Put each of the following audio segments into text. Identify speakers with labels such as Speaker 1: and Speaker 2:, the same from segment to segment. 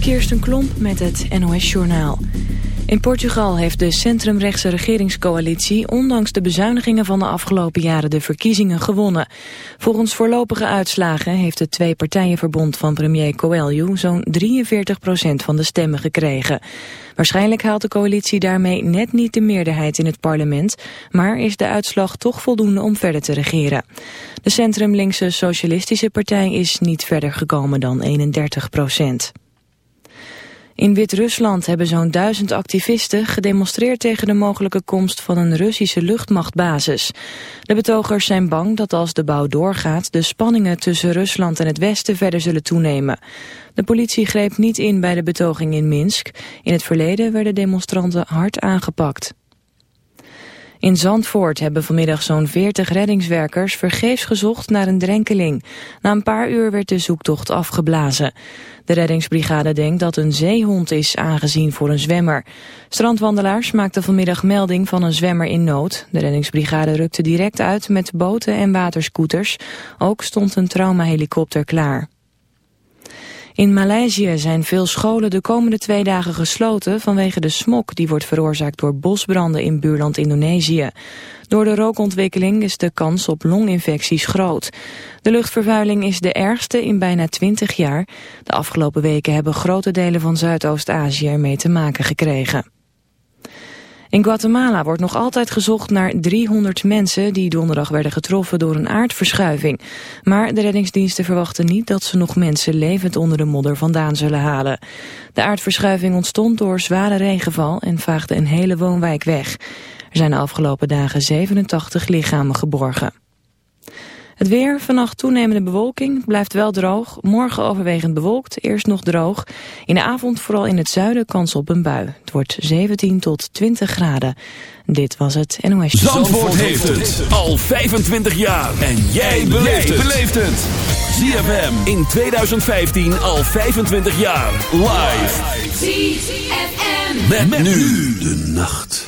Speaker 1: Kirsten Klomp met het NOS-journaal. In Portugal heeft de centrumrechtse regeringscoalitie... ondanks de bezuinigingen van de afgelopen jaren de verkiezingen gewonnen. Volgens voorlopige uitslagen heeft het twee-partijenverbond van premier Coelho... zo'n 43% van de stemmen gekregen. Waarschijnlijk haalt de coalitie daarmee net niet de meerderheid in het parlement... maar is de uitslag toch voldoende om verder te regeren. De centrumlinkse socialistische partij is niet verder gekomen dan 31 procent. In Wit-Rusland hebben zo'n duizend activisten gedemonstreerd tegen de mogelijke komst van een Russische luchtmachtbasis. De betogers zijn bang dat als de bouw doorgaat de spanningen tussen Rusland en het Westen verder zullen toenemen. De politie greep niet in bij de betoging in Minsk. In het verleden werden demonstranten hard aangepakt. In Zandvoort hebben vanmiddag zo'n 40 reddingswerkers vergeefs gezocht naar een drenkeling. Na een paar uur werd de zoektocht afgeblazen. De reddingsbrigade denkt dat een zeehond is aangezien voor een zwemmer. Strandwandelaars maakten vanmiddag melding van een zwemmer in nood. De reddingsbrigade rukte direct uit met boten en waterscooters. Ook stond een traumahelikopter klaar. In Maleisië zijn veel scholen de komende twee dagen gesloten vanwege de smok die wordt veroorzaakt door bosbranden in buurland Indonesië. Door de rookontwikkeling is de kans op longinfecties groot. De luchtvervuiling is de ergste in bijna 20 jaar. De afgelopen weken hebben grote delen van Zuidoost-Azië ermee te maken gekregen. In Guatemala wordt nog altijd gezocht naar 300 mensen die donderdag werden getroffen door een aardverschuiving. Maar de reddingsdiensten verwachten niet dat ze nog mensen levend onder de modder vandaan zullen halen. De aardverschuiving ontstond door zware regenval en vaagde een hele woonwijk weg. Er zijn de afgelopen dagen 87 lichamen geborgen. Het weer, vannacht toenemende bewolking, blijft wel droog. Morgen overwegend bewolkt, eerst nog droog. In de avond vooral in het zuiden kans op een bui. Het wordt 17 tot 20 graden. Dit was het NOS.
Speaker 2: Zandvoort, Zandvoort heeft het al 25 jaar. En jij beleeft het. ZFM in 2015 al 25 jaar. Live. ZFM. met nu de nacht.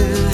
Speaker 2: amazing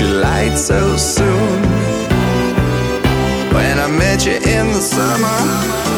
Speaker 3: you lied so soon when I met you in the summer.